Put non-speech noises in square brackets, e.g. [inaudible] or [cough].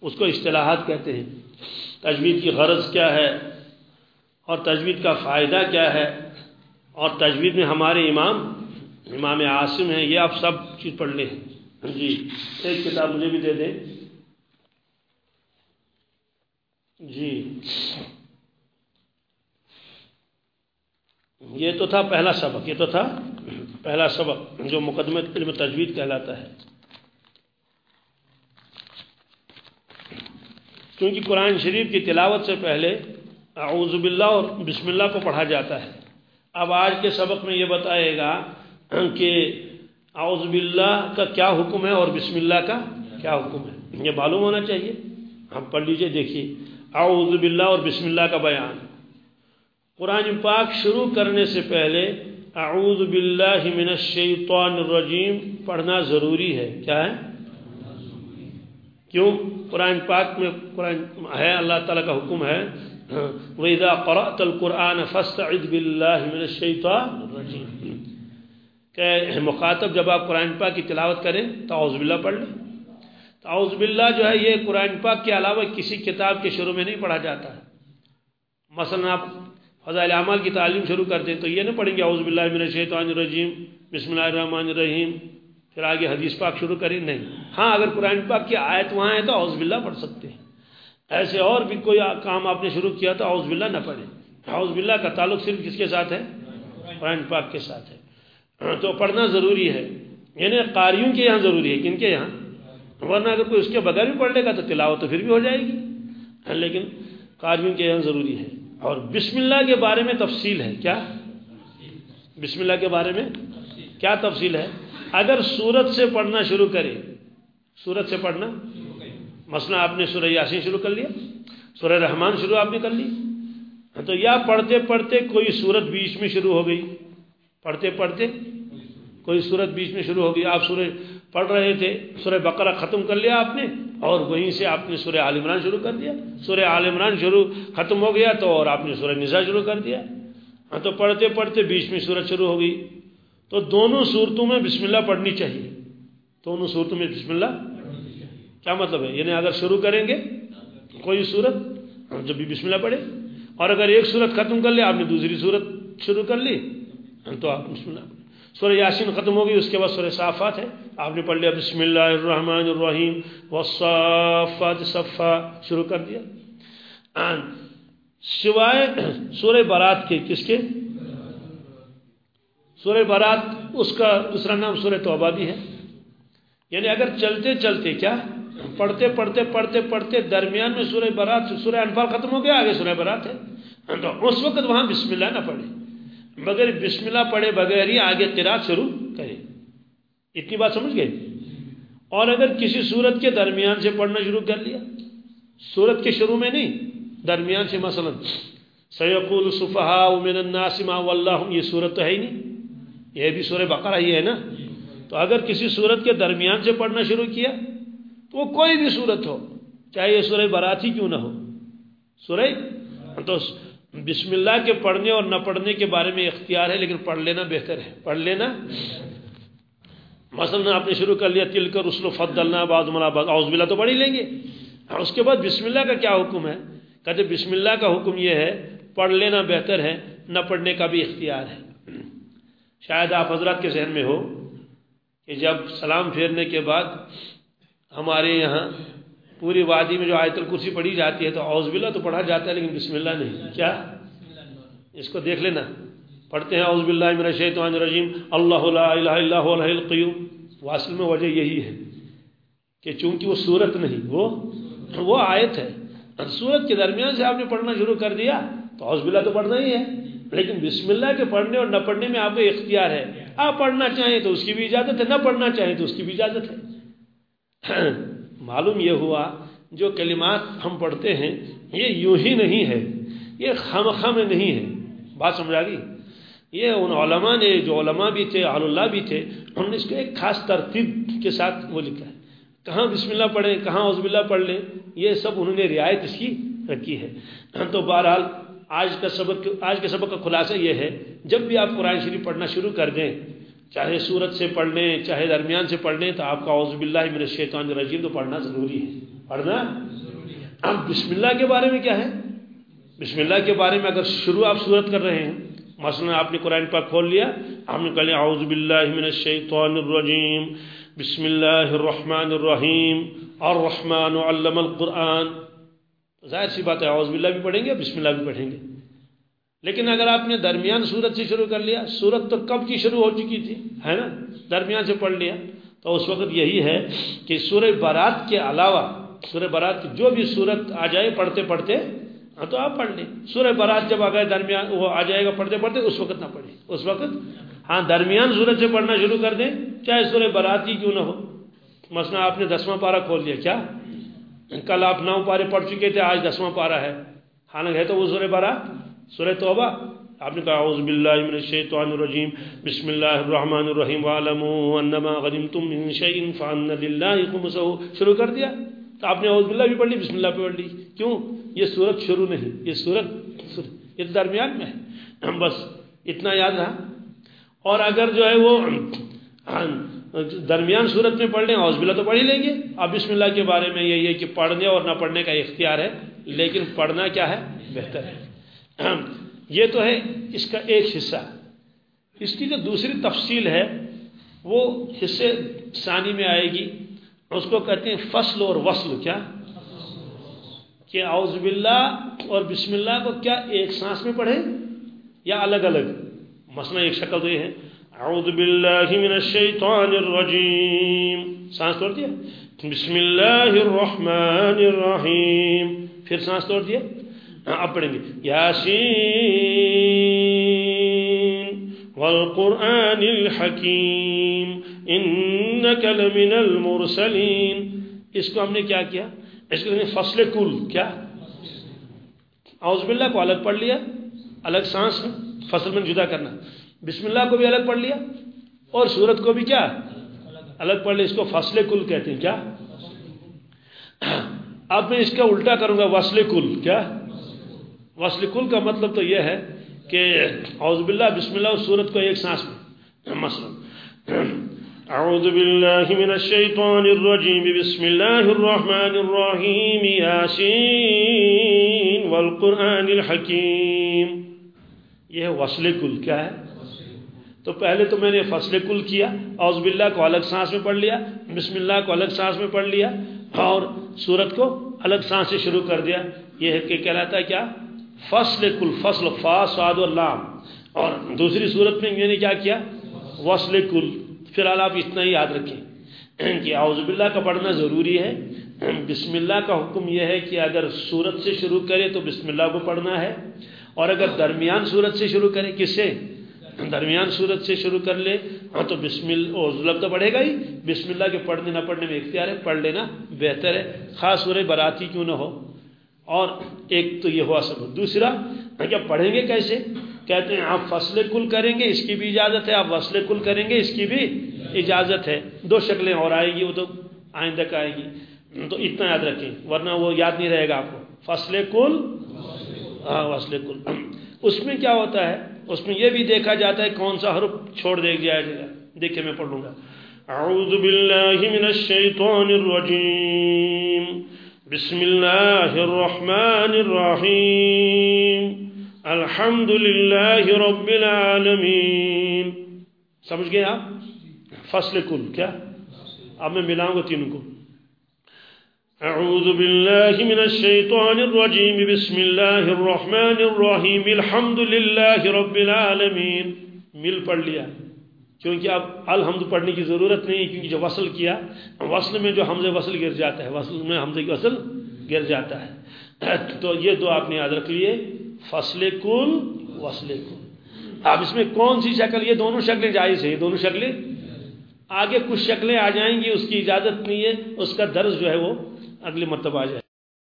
اس کو اصطلاحات کہتے ہیں۔ تجوید کی غرض کیا ہے؟ اور تجوید کا فائدہ کیا ہے؟ اور تجوید میں ہمارے امام امام عاصم ہیں، یہ آپ سب چیز پڑھ لیں۔ جی ایک کتاب مجھے بھی دے دیں۔ جی۔ یہ تو تھا پہلا سبق، یہ تو تھا پہلا سبق جو مقدمہ علم تجوید کہلاتا ہے۔ کیونکہ قرآن شریف کی تلاوت سے پہلے اعوذ باللہ اور بسم اللہ کو پڑھا جاتا ہے۔ اب آج کے سبق میں یہ بتائے گا کہ اعوذ باللہ کا کیا حکم ہے اور بسم اللہ کا کیا حکم ہے۔ یہ معلوم ہونا چاہیے۔ ہم پڑھ لیجیے۔ دیکھیے، اعوذ باللہ اور بسم اللہ کا بیان۔ قرآن پاک شروع کرنے سے پہلے اعوذ باللہ من الشیطان الرجیم پڑھنا ضروری ہے۔ کیا ہے؟ کیوں؟ قرآن پاک میں قرآن ہے، اللہ تعالیٰ کا حکم ہے۔ وَإِذَا قَرَأْتَ الْقُرْآنَ فَاسْتَعِذْ بِاللَّهِ مِنَ الشَّيْطَانِ الرَّجِيمِ۔ کہ مخاطب جب آپ قرآن پاک کی تلاوت کریں تو اعوذ باللہ پڑھ لیں۔ تو اعوذ باللہ جو ہے، یہ قرآن پاک کے علاوہ کسی کتاب کے شروع میں نہیں پڑھا جاتا۔ ہے مثلا آپ فضائل اعمال کی تعلیم شروع کر دیں تو یہ نہیں پڑھیں گے، اعوذ باللہ من الشیطان الرجیم، بسم اللہ الرحمن الرحیم۔ پھر آگے حدیث پاک شروع کریں، نہیں۔ ہاں اگر قرآن پاک کی آیت وہاں ہے تو اعوذ باللہ پڑھ سکتے ہیں۔ ایسے اور بھی کوئی کام آپ نے شروع کیا تو اعوذ باللہ نہ پڑھیں۔ اعوذ باللہ کا تعلق صرف کس کے ساتھ ہے؟ قرآن پاک کے ساتھ ہے۔ تو پڑھنا ضروری ہے۔ یعنی قاریوں کے یہاں ضروری ہے۔ کن کے یہاں؟ ورنہ اگر کوئی اس کے بغیر بھی پڑھ لے گا تو تلاوت تو پھر بھی ہو جائے گی۔ لیکن قاریوں کے یہاں ضروری ہے۔ اور بسم اللہ کے بارے میں تفصیل ہے۔ کیا؟ بسم اللہ کے بارے میں کیا تفصیل ہے؟ اگر سورت سے پڑھنا شروع کرے، سورت سے پڑھنا؟ مثلا آپ نے سورہ یاسین شروع کر لیا، سورہ رحمان شروع آپ نے کر لی، تو یا پڑھتے پڑھتے کوئی سورت بیچ میں شروع ہو گئی، پڑھتے پڑھتے کوئی سورت بیچ میں شروع ہو گئی، آپ سورہ پڑھ رہے تھے، سورہ بقرہ ختم کر لیا آپ نے، اور وہیں سے آپ نے سورہ عال عمران شروع کر دیا، سورہ عال عمران شروع ختم ہو گیا تو اور آپ نے سورہ نساء شروع کر دیا ہاں تو پڑھتے پڑھتے بیچ میں سورت شروع ہو گئی۔ تو دونوں صورتوں میں بسم اللہ پڑھنی چاہیے۔ دونوں صورتوں میں بسم اللہ کیا مطلب ہے؟ یعنی اگر شروع کریں گے کوئی صورت؟ جب بھی بسم اللہ پڑھے اور اگر ایک صورت ختم کر لے، آپ نے دوسری صورت شروع کر لی، تو آپ بسم اللہ سورہ یاسین ختم ہو گئی، اس کے بعد سورہ صافات ہے آپ نے پڑھ لیا، بسم اللہ الرحمن الرحیم، والصافات صفا، شروع کر دیا۔ سوائے سورہ برات کے، کس کے؟ سورہ برات اس کا دوسرا نام سورہ توبہ بھی ہے۔ یعنی اگر چلتے چلتے کیا، پڑھتے پڑھتے پڑھتے پڑھتے درمیان میں سورہ برات سورہ انفال ختم ہو گیا، آگے سورہ برات ہے۔ تو اس وقت وہاں بسم اللہ نہ پڑھے بغیر بسم اللہ پڑھے، بغیر ہی آگے قرات شروع کرے اتنی بات سمجھ گئے؟ اور اگر کسی صورت کے درمیان سے پڑھنا شروع کر لیا صورت کے شروع میں نہیں، درمیان سے مثلا سیقول صفحاء من الناس ما واللہم یہ صورت تو ہے ہی نہیں۔ یہ بھی سورہ بقرہ ہی ہے نا؟ تو اگر کسی صورت کے درمیان سے پڑھنا شروع کیا، تو وہ کوئی بھی صورت ہو، چاہے یہ سورہ برات ہی کیوں نہ ہو۔ سورہ؟ تو بسم اللہ کے پڑھنے اور نہ پڑھنے کے بارے میں اختیار ہے، لیکن پڑھ لینا بہتر ہے۔ پڑھ لینا۔ مثلا آپ نے شروع کر لیا، تل کر رسل فضلنا بعض ملا بعض۔ اعوذ باللہ تو پڑھ ہی لیں گے۔ اور اس کے بعد بسم اللہ کا کیا حکم ہے؟ کہتے بسم اللہ کا حکم یہ ہے، پڑھ لینا بہتر ہے، نہ پڑھنے کا بھی اختیار ہے۔ شاید آپ حضرات کے ذہن میں ہو کہ جب سلام پھیرنے کے بعد ہمارے یہاں پوری وادی میں جو آیت الکرسی پڑھی جاتی ہے تو اعوذ باللہ تو پڑھا جاتا ہے لیکن بسم اللہ نہیں۔ کیا؟ اس کو دیکھ لینا۔ پڑھتے ہیں اعوذ باللہ من الشیطان الرجیم۔ اللہ لا الہ الا هو الحی القیوم۔ واصل میں وجہ یہی ہے کہ چونکہ وہ صورت نہیں، وہ وہ آیت ہے۔ صورت کے درمیان سے آپ نے پڑھنا شروع کر دیا تو اعوذ باللہ تو پڑھنا ہی ہے۔ لیکن بسم اللہ کے پڑھنے اور نہ پڑھنے میں آپ کو اختیار ہے۔ آپ پڑھنا چاہیں تو اس کی بھی اجازت ہے، نہ پڑھنا چاہیں تو اس کی بھی اجازت ہے۔ [clears throat] معلوم یہ ہوا، جو کلمات ہم پڑھتے ہیں، یہ یوں ہی نہیں ہے، یہ خم خم نہیں ہے۔ بات سمجھا گی یہ ان علماء نے، جو علماء بھی تھے آل اللہ بھی تھے انہوں نے اس کو ایک خاص ترتیب کے ساتھ وہ لکھا ہے۔ کہاں بسم اللہ پڑھیں، کہاں عزب اللہ پڑھ لیں، یہ سب انہوں نے رعایت اس کی رکھی ہے۔ تو بہرحال آج کا سبق آج کے سبق کا خلاصہ یہ ہے، جب بھی آپ قرآن شریف پڑھنا شروع کر دیں، چاہے سورت سے پڑھ لیں، چاہے درمیان سے پڑھ لیں، تو آپ کا عزب اللہ من الشیطان الرجیم، تو پڑھنا ضروری ہے۔ پڑھنا؟ اب بسم اللہ کے بارے میں کیا ہے؟ بسم اللہ کے بارے میں اگر شروع آپ صورت کر رہے ہیں، مثلا آپ نے قرآن پاک کھول لیا آپ نے کہا اعوذ باللہ من الشیطان الرجیم، بسم اللہ الرحمن الرحیم، الرحمن علم القرآن ظاہر سی بات ہے، اعوذ باللہ بھی پڑھیں گے، بسم اللہ بھی پڑھیں گے۔ لیکن اگر آپ نے درمیان صورت سے شروع کر لیا صورت تو کب کی شروع ہو چکی تھی، ہے نا؟ درمیان سے پڑھ لیا۔ تو اس وقت یہی ہے کہ سورہ بارات کے علاوہ، سورہ بارات کی جو بھی صورت آ جائے پڑھتے پڑھتے ہاں تو آپ پڑھ لیں۔ سورہ بارات جب آ گئے، درمیان وہ آ جائے گا پڑھتے پڑھتے، اس وقت نہ پڑھیں۔ اس وقت ہاں درمیان سورج سے پڑھنا شروع کر دیں، چاہے سورہ بارات ہی کیوں نہ ہو۔ مثلا آپ نے دسواں پارہ کھول دیا کیا؟ کل آپ نو پارے پڑھ چکے تھے، آج دسواں پارہ ہے۔ حالانکہ ہے تو وہ سورہ بارات سورہ توبہ۔ آپ نے کہا، اعوذ باللہ من الشیطان الرجیم۔ بسم اللہ الرحمن الرحیم۔ وعلموا انما غنمتم من شیء فان للہ خمسہ شروع کر دیا۔ تو آپ نے اعوذ باللہ بھی پڑھ لی، بسم اللہ پہ پڑھ لی۔ کیوں؟ یہ صورت شروع نہیں، یہ صورت یہ درمیان میں ہے۔ بس اتنا یاد رہا۔ اور اگر جو ہے وہ درمیان صورت میں پڑھ لیں، اعوذ باللہ تو پڑھ ہی لیں گے۔ اب بسم اللہ کے بارے میں یہی ہے کہ پڑھنے اور نہ پڑھنے کا اختیار ہے، لیکن پڑھنا کیا ہے؟ بہتر ہے۔ یہ تو ہے اس کا ایک حصہ۔ اس کی جو دوسری تفصیل ہے، وہ حصے ثانی میں آئے گی۔ اس کو کہتے ہیں فصل اور وصل۔ کیا؟ کہ اعوذ باللہ اور بسم اللہ کو کیا ایک سانس میں پڑھیں یا الگ الگ؟ مثلا ایک شکل تو یہ ہے۔ اعوذ باللہ من الشیطان الرجیم سانس توڑ دیا؟ بسم اللہ الرحمن الرحیم. پھر سانس توڑ دیا؟ ہاں، اب پڑھیں گے. یاسین والقرآن الحکیم. انک لمن المرسلین. اس کو ہم نے کیا کیا؟ اس کو ہم نے فصل کل کیا؟ اعوذ باللہ کو الگ پڑھ لیا. الگ سانس فصل میں جدا کرنا. بسم اللہ کو بھی الگ پڑھ لیا اور سورت کو بھی کیا؟ الگ پڑھ لیا، اس کو فصل کل کہتے ہیں، کیا؟ اب میں اس کا الٹا کروں گا، وصل کل، کیا؟ وصل کل کا مطلب تو یہ ہے کہ اعوذ باللہ، بسم اللہ اور سورت کو ایک سانس میں، مثلا، اعوذ باللہ من الشیطان الرجیم، بسم اللہ الرحمن الرحیم، یاسین والقرآن الحکیم، یہ ہے وصل کل کیا ہے؟ تو پہلے تو میں نے فصل کل کیا، اعوذ باللہ کو الگ سانس میں پڑھ لیا، بسم اللہ کو الگ سانس میں پڑھ لیا اور سورت کو الگ سانس سے شروع کر دیا۔ یہ ہے کہ کہلاتا ہے کیا؟ فصل کل، فصل فا سعد اللام اور دوسری صورت میں میں نے کیا کیا؟ وصل کل۔ فی الحال آپ اتنا ہی یاد رکھیں کہ اعوذ باللہ کا پڑھنا ضروری ہے۔ بسم اللہ کا حکم یہ ہے کہ اگر سورت سے شروع کرے تو بسم اللہ کو پڑھنا ہے، اور اگر درمیان صورت سے شروع کرے کس سے؟ درمیان صورت سے شروع کر لے۔ ہاں تو بسم اللہ تو پڑھے گا ہی۔ بسم اللہ کے پڑھنے نہ پڑھنے میں اختیار ہے، پڑھ لینا بہتر ہے۔ خاص سورہ براتی کیوں نہ ہو۔ اور ایک تو یہ ہوا سب دوسرا ہاں کیا پڑھیں گے کیسے؟ کہتے ہیں، آپ فصل کل کریں گے، اس کی بھی اجازت ہے۔ آپ وصل کل کریں گے، اس کی بھی اجازت ہے۔ دو شکلیں اور آئیں گی، وہ تو آئندہ کا آئے گی۔ تو اتنا یاد رکھیں، ورنہ وہ یاد نہیں رہے گا آپ کو۔ فصل کل ہاں وصل کل۔ اس میں کیا ہوتا ہے؟ اس میں یہ بھی دیکھا جاتا ہے کون سا حرف چھوڑ دے جائے گا دیکھیں میں پڑھ لوں گا۔ اعوذ باللہ من الشیطان الرجیم۔ بسم اللہ الرحمن الرحیم۔ الحمد للہ رب العالمین۔ سمجھ گئے آپ؟ فصل کل، کیا؟ اب میں ملاؤں گا تینوں کو۔ اعوذ باللہ من الشیطان الرجیم بسم اللہ الرحمن الرحیم الحمد للہ رب العالمین مل پڑھ لیا. کیونکہ اب الحمد پڑھنے کی ضرورت نہیں کیونکہ جو وصل کیا، وصل میں جو حمزہ وصل گر جاتا ہے، وصل میں حمزہ کی وصل گر جاتا ہے. [coughs] تو یہ دو آپ نے یاد رکھ لیے. فصل کل وصل کل اب اس میں کون سی شکل؟ یہ دونوں شکلیں جائز ہیں، یہ دونوں شکلیں. آگے کچھ شکلیں آ جائیں گی، اس کی اجازت نہیں ہے، اس کا درس جو ہے وہ اگلی مرتبہ آ جائے۔